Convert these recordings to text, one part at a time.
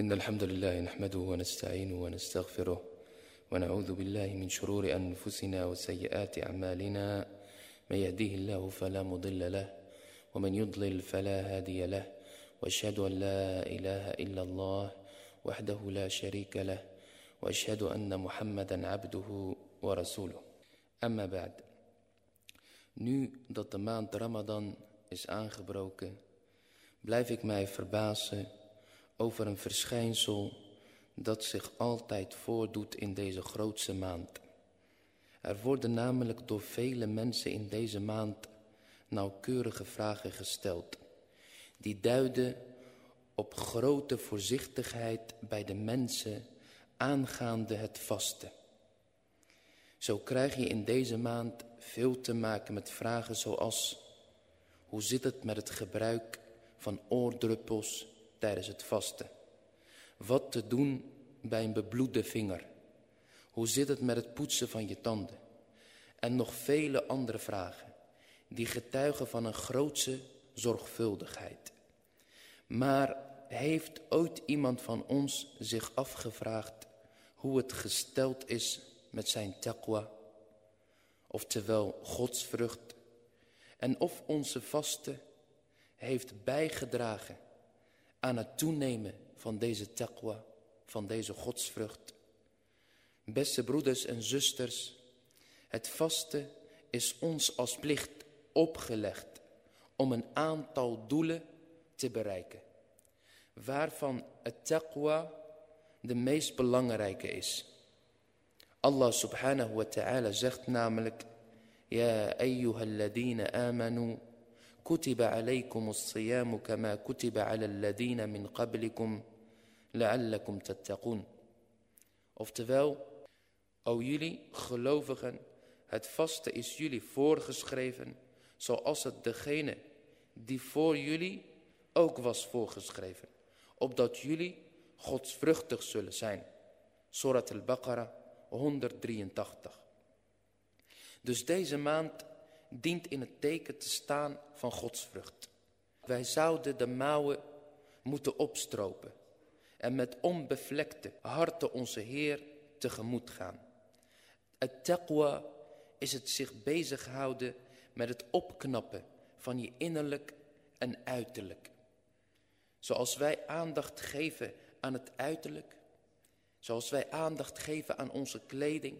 إن الحمد لله نحمده ونستعينه ونستغفره ونعوذ بالله من شرور أنفسنا وسيئات أعمالنا. من يهديه الله فلا مضل له ومن يضلل فلا هادي له. وأشهد أن لا إله إلا الله وحده لا شريك له وأشهد أن محمدا عبده ورسوله. أما بعد Nu dat de maand Ramadan is aangebroken, blijf ik mij verbazen over een verschijnsel dat zich altijd voordoet in deze grootste maand. Er worden namelijk door vele mensen in deze maand nauwkeurige vragen gesteld, die duiden op grote voorzichtigheid bij de mensen aangaande het vasten. Zo krijg je in deze maand veel te maken met vragen zoals, hoe zit het met het gebruik van oordruppels tijdens het vasten? Wat te doen bij een bebloede vinger? Hoe zit het met het poetsen van je tanden? En nog vele andere vragen die getuigen van een grootse zorgvuldigheid. Maar heeft ooit iemand van ons zich afgevraagd hoe het gesteld is met zijn taqwa? Oftewel godsvrucht. En of onze vaste heeft bijgedragen aan het toenemen van deze taqwa, van deze godsvrucht. Beste broeders en zusters, het vasten is ons als plicht opgelegd om een aantal doelen te bereiken. Waarvan het taqwa de meest belangrijke is. Allah subhanahu wa ta'ala zegt namelijk, Ja ayyuhalladina amanu, kutiba alaykum as-siyamu kama kutiba ala alladina min qablikum, la'allakum tattaqun. Oftewel, o jullie gelovigen, het vasten is jullie voorgeschreven, zoals het degene die voor jullie ook was voorgeschreven, opdat jullie godsvruchtig zullen zijn. Surat al-Baqarah 183. Dus deze maand dient in het teken te staan van godsvrucht. Wij zouden de mouwen moeten opstropen en met onbevlekte harten onze Heer tegemoet gaan. Het taqwa is het zich bezighouden met het opknappen van je innerlijk en uiterlijk. Zoals wij aandacht geven aan het uiterlijk, zoals wij aandacht geven aan onze kleding,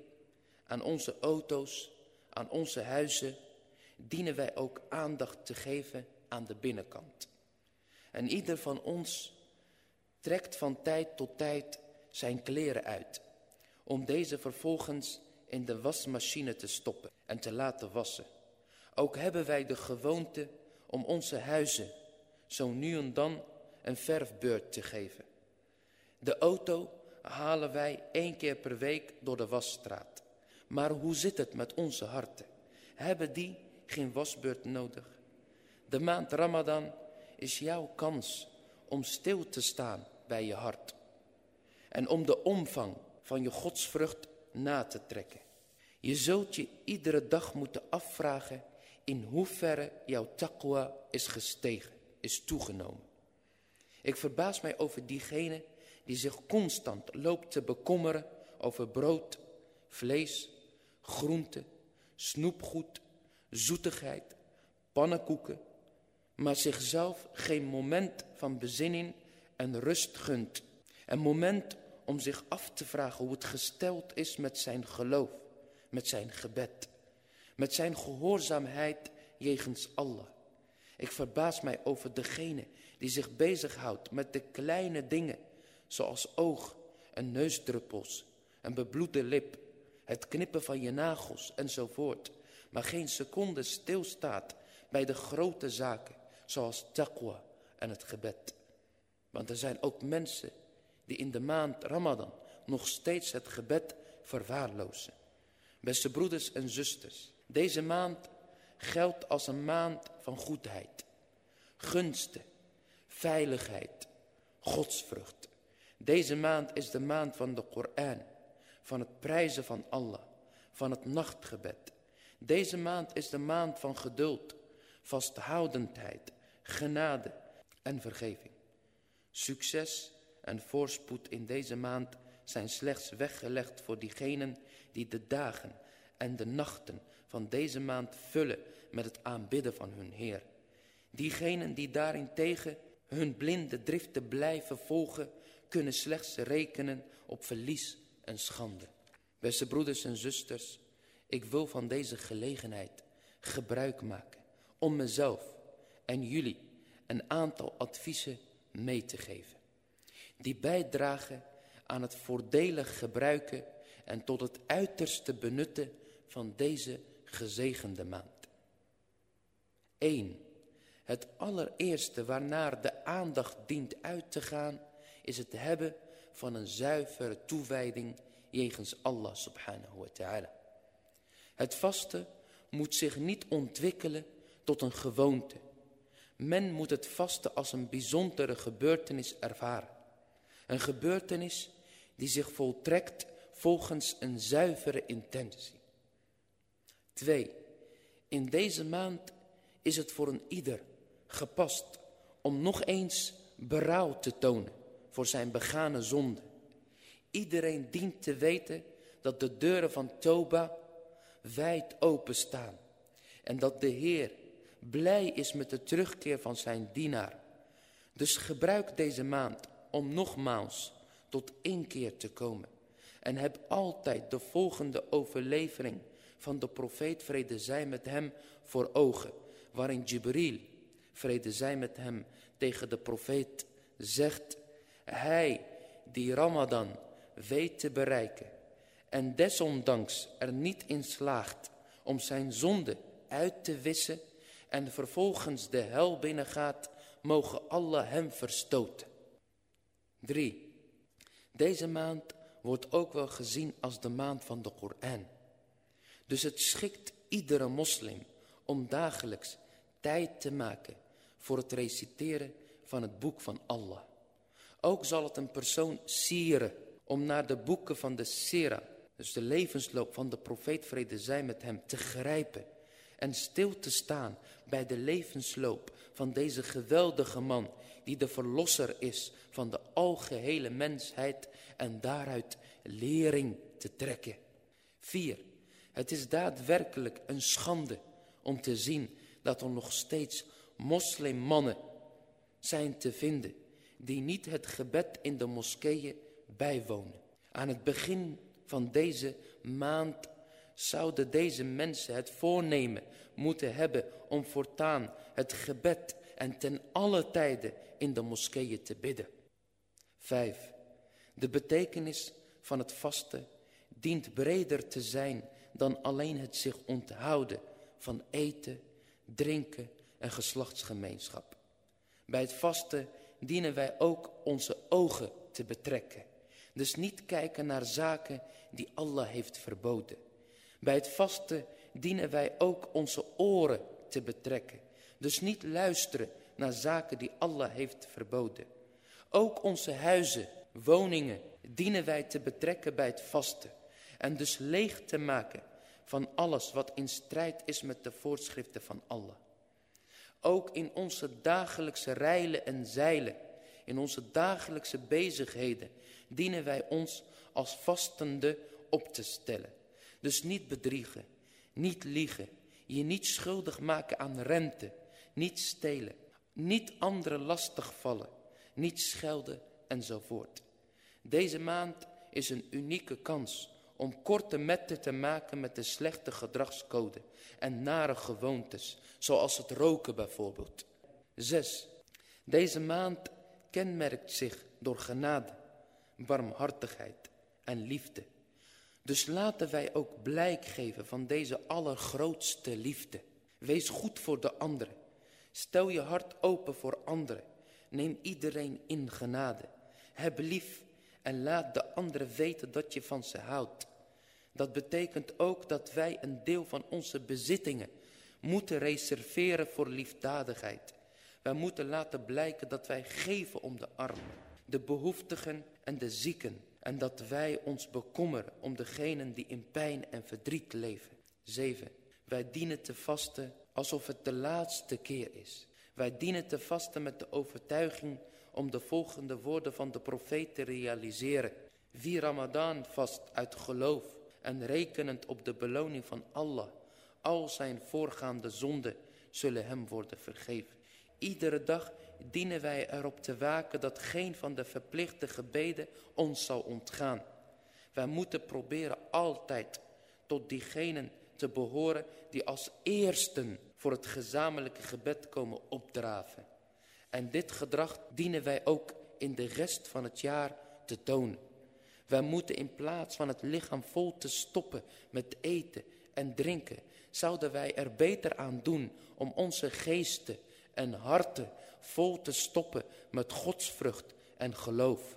aan onze auto's, aan onze huizen, dienen wij ook aandacht te geven aan de binnenkant. En ieder van ons trekt van tijd tot tijd zijn kleren uit, om deze vervolgens in de wasmachine te stoppen en te laten wassen. Ook hebben wij de gewoonte om onze huizen zo nu en dan een verfbeurt te geven. De auto halen wij één keer per week door de wasstraat. Maar hoe zit het met onze harten? Hebben die geen wasbeurt nodig? De maand Ramadan is jouw kans om stil te staan bij je hart. En om de omvang van je godsvrucht na te trekken. Je zult je iedere dag moeten afvragen in hoeverre jouw taqwa is gestegen, is toegenomen. Ik verbaas mij over diegene die zich constant loopt te bekommeren over brood, vlees, groente, snoepgoed, zoetigheid, pannenkoeken, maar zichzelf geen moment van bezinning en rust gunt. Een moment om zich af te vragen hoe het gesteld is met zijn geloof, met zijn gebed, met zijn gehoorzaamheid jegens Allah. Ik verbaas mij over degene die zich bezighoudt met de kleine dingen, zoals oog en neusdruppels, een bebloede lip, het knippen van je nagels enzovoort, maar geen seconde stilstaat bij de grote zaken, zoals taqwa en het gebed. Want er zijn ook mensen die in de maand Ramadan nog steeds het gebed verwaarlozen. Beste broeders en zusters, deze maand geldt als een maand van goedheid, gunsten, veiligheid, godsvrucht. Deze maand is de maand van de Koran, van het prijzen van Allah, van het nachtgebed. Deze maand is de maand van geduld, vasthoudendheid, genade en vergeving. Succes en voorspoed in deze maand zijn slechts weggelegd voor diegenen die de dagen en de nachten van deze maand vullen met het aanbidden van hun Heer. Diegenen die daarentegen hun blinde driften blijven volgen, kunnen slechts rekenen op verlies en schande. Beste broeders en zusters, ik wil van deze gelegenheid gebruik maken om mezelf en jullie een aantal adviezen mee te geven. Die bijdragen aan het voordelig gebruiken en tot het uiterste benutten van deze gezegende maand. 1. Het allereerste waarnaar de aandacht dient uit te gaan is het hebben van een zuivere toewijding jegens Allah subhanahu wa ta'ala. Het vasten moet zich niet ontwikkelen tot een gewoonte. Men moet het vasten als een bijzondere gebeurtenis ervaren. Een gebeurtenis die zich voltrekt volgens een zuivere intentie. 2. In deze maand is het voor een ieder gepast om nog eens berouw te tonen voor zijn begane zonde. Iedereen dient te weten dat de deuren van Toba wijd open staan en dat de Heer blij is met de terugkeer van zijn dienaar. Dus gebruik deze maand om nogmaals tot inkeer te komen. En heb altijd de volgende overlevering van de profeet vrede zij met hem voor ogen. Waarin Jibril vrede zij met hem tegen de profeet zegt. Hij die Ramadan weet te bereiken en desondanks er niet in slaagt om zijn zonde uit te wissen en vervolgens de hel binnengaat, mogen Allah hem verstoten. 3. Deze maand wordt ook wel gezien als de maand van de Koran. Dus het schikt iedere moslim om dagelijks tijd te maken voor het reciteren van het boek van Allah. Ook zal het een persoon sieren om naar de boeken van de Sira, dus de levensloop van de profeet vrede zij met hem, te grijpen en stil te staan bij de levensloop van deze geweldige man die de verlosser is van de algehele mensheid en daaruit lering te trekken. 4. Het is daadwerkelijk een schande om te zien dat er nog steeds moslimmannen zijn te vinden die niet het gebed in de moskeeën bijwonen. Aan het begin van deze maand zouden deze mensen het voornemen moeten hebben om voortaan het gebed en ten alle tijden in de moskeeën te bidden. 5. De betekenis van het vasten dient breder te zijn dan alleen het zich onthouden van eten, drinken en geslachtsgemeenschap. Bij het vasten dienen wij ook onze ogen te betrekken. Dus niet kijken naar zaken die Allah heeft verboden. Bij het vasten dienen wij ook onze oren te betrekken. Dus niet luisteren naar zaken die Allah heeft verboden. Ook onze huizen, woningen dienen wij te betrekken bij het vasten. En dus leeg te maken van alles wat in strijd is met de voorschriften van Allah. Ook in onze dagelijkse reilen en zeilen, in onze dagelijkse bezigheden, dienen wij ons als vastende op te stellen. Dus niet bedriegen, niet liegen, je niet schuldig maken aan rente, niet stelen, niet anderen lastigvallen, niet schelden enzovoort. Deze maand is een unieke kans om korte metten te maken met de slechte gedragscode en nare gewoontes, zoals het roken bijvoorbeeld. 6. Deze maand kenmerkt zich door genade, barmhartigheid en liefde. Dus laten wij ook blijk geven van deze allergrootste liefde. Wees goed voor de anderen. Stel je hart open voor anderen. Neem iedereen in genade. Heb lief en laat de anderen weten dat je van ze houdt. Dat betekent ook dat wij een deel van onze bezittingen moeten reserveren voor liefdadigheid. Wij moeten laten blijken dat wij geven om de armen, de behoeftigen en de zieken. En dat wij ons bekommeren om degenen die in pijn en verdriet leven. 7. Wij dienen te vasten alsof het de laatste keer is. Wij dienen te vasten met de overtuiging om de volgende woorden van de profeet te realiseren. Wie Ramadan vast uit geloof en rekenend op de beloning van Allah, al zijn voorgaande zonden zullen hem worden vergeven. Iedere dag dienen wij erop te waken dat geen van de verplichte gebeden ons zal ontgaan. Wij moeten proberen altijd tot diegenen te behoren die als eersten voor het gezamenlijke gebed komen opdraven. En dit gedrag dienen wij ook in de rest van het jaar te tonen. Wij moeten in plaats van het lichaam vol te stoppen met eten en drinken, zouden wij er beter aan doen om onze geesten en harten vol te stoppen met godsvrucht en geloof.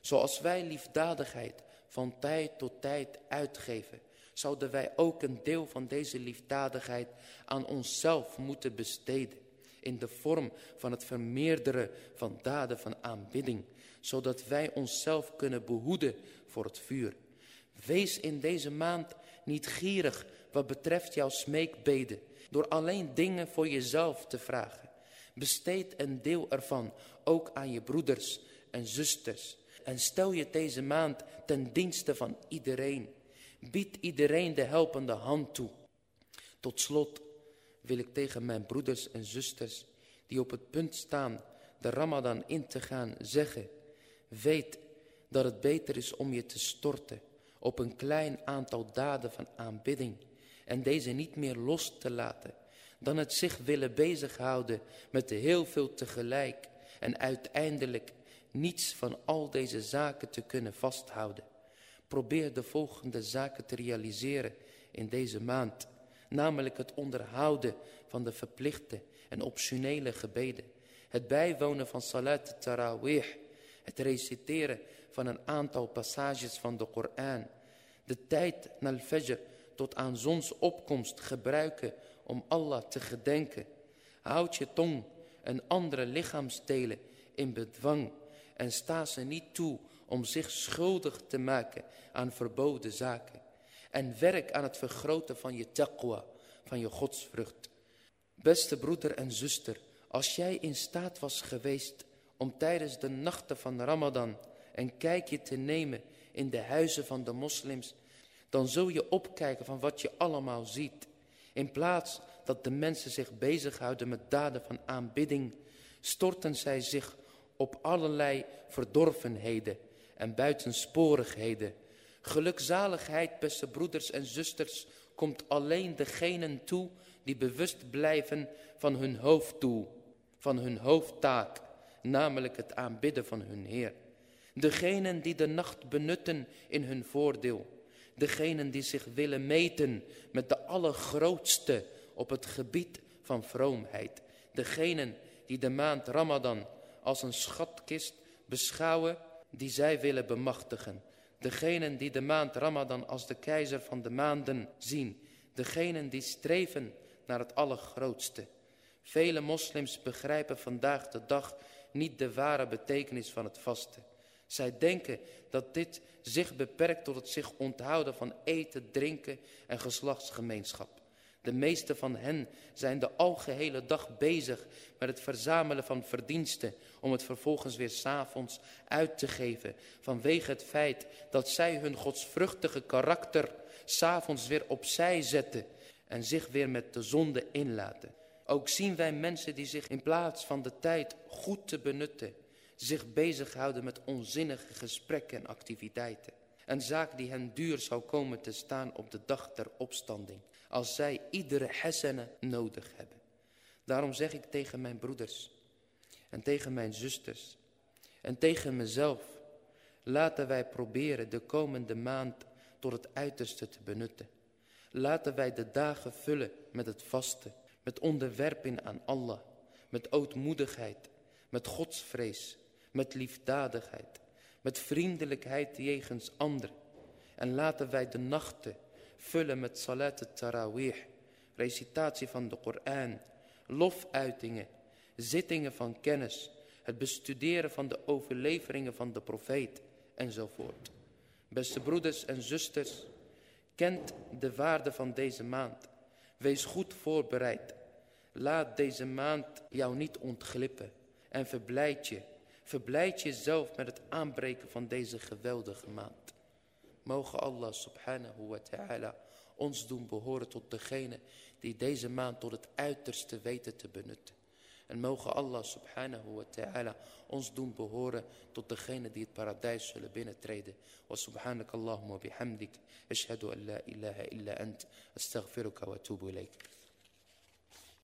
Zoals wij liefdadigheid van tijd tot tijd uitgeven, zouden wij ook een deel van deze liefdadigheid aan onszelf moeten besteden. In de vorm van het vermeerderen van daden van aanbidding. Zodat wij onszelf kunnen behoeden voor het vuur. Wees in deze maand niet gierig wat betreft jouw smeekbeden. Door alleen dingen voor jezelf te vragen. Besteed een deel ervan ook aan je broeders en zusters. En stel je deze maand ten dienste van iedereen. Bied iedereen de helpende hand toe. Tot slot wil ik tegen mijn broeders en zusters die op het punt staan de ramadan in te gaan zeggen. Weet dat het beter is om je te storten op een klein aantal daden van aanbidding en deze niet meer los te laten dan het zich willen bezighouden met heel veel tegelijk en uiteindelijk niets van al deze zaken te kunnen vasthouden. Probeer de volgende zaken te realiseren in deze maand. Namelijk het onderhouden van de verplichte en optionele gebeden. Het bijwonen van salat tarawih. Het reciteren van een aantal passages van de Koran. De tijd naar fajr tot aan zonsopkomst gebruiken om Allah te gedenken. Houd je tong en andere lichaamsdelen in bedwang en sta ze niet toe om zich schuldig te maken aan verboden zaken. En werk aan het vergroten van je taqwa, van je godsvrucht. Beste broeder en zuster, als jij in staat was geweest om tijdens de nachten van Ramadan een kijkje te nemen in de huizen van de moslims, dan zul je opkijken van wat je allemaal ziet. In plaats dat de mensen zich bezighouden met daden van aanbidding, storten zij zich op allerlei verdorvenheden en buitensporigheden. Gelukzaligheid, beste broeders en zusters, komt alleen degenen toe die bewust blijven van hun hoofddoel, van hun hoofdtaak, namelijk het aanbidden van hun Heer. Degenen die de nacht benutten in hun voordeel. Degenen die zich willen meten met de allergrootste op het gebied van vroomheid. Degenen die de maand Ramadan als een schatkist beschouwen die zij willen bemachtigen. Degenen die de maand Ramadan als de keizer van de maanden zien. Degenen die streven naar het allergrootste. Vele moslims begrijpen vandaag de dag niet de ware betekenis van het vasten. Zij denken dat dit zich beperkt tot het zich onthouden van eten, drinken en geslachtsgemeenschap. De meeste van hen zijn de algehele dag bezig met het verzamelen van verdiensten om het vervolgens weer s'avonds uit te geven. Vanwege het feit dat zij hun godsvruchtige karakter s'avonds weer opzij zetten en zich weer met de zonde inlaten. Ook zien wij mensen die zich in plaats van de tijd goed te benutten, zich bezighouden met onzinnige gesprekken en activiteiten. Een zaak die hen duur zou komen te staan op de dag der opstanding als zij iedere hasana nodig hebben. Daarom zeg ik tegen mijn broeders en tegen mijn zusters en tegen mezelf, laten wij proberen de komende maand tot het uiterste te benutten. Laten wij de dagen vullen met het vasten, met onderwerping aan Allah, met ootmoedigheid, met godsvrees, met liefdadigheid, met vriendelijkheid jegens anderen. En laten wij de nachten vullen met salat tarawih, recitatie van de Koran, lofuitingen, zittingen van kennis, het bestuderen van de overleveringen van de profeet enzovoort. Beste broeders en zusters, kent de waarde van deze maand. Wees goed voorbereid. Laat deze maand jou niet ontglippen en verblijd je Verblijd jezelf met het aanbreken van deze geweldige maand. Mogen Allah subhanahu wa ta'ala ons doen behoren tot degene die deze maand tot het uiterste weten te benutten. En mogen Allah subhanahu wa ta'ala ons doen behoren tot degene die het paradijs zullen binnentreden. Wa subhanak Allahumma bihamdik. Ashhadu an la ilaha illa ant. Astaghfiruka wa atubu ilayk.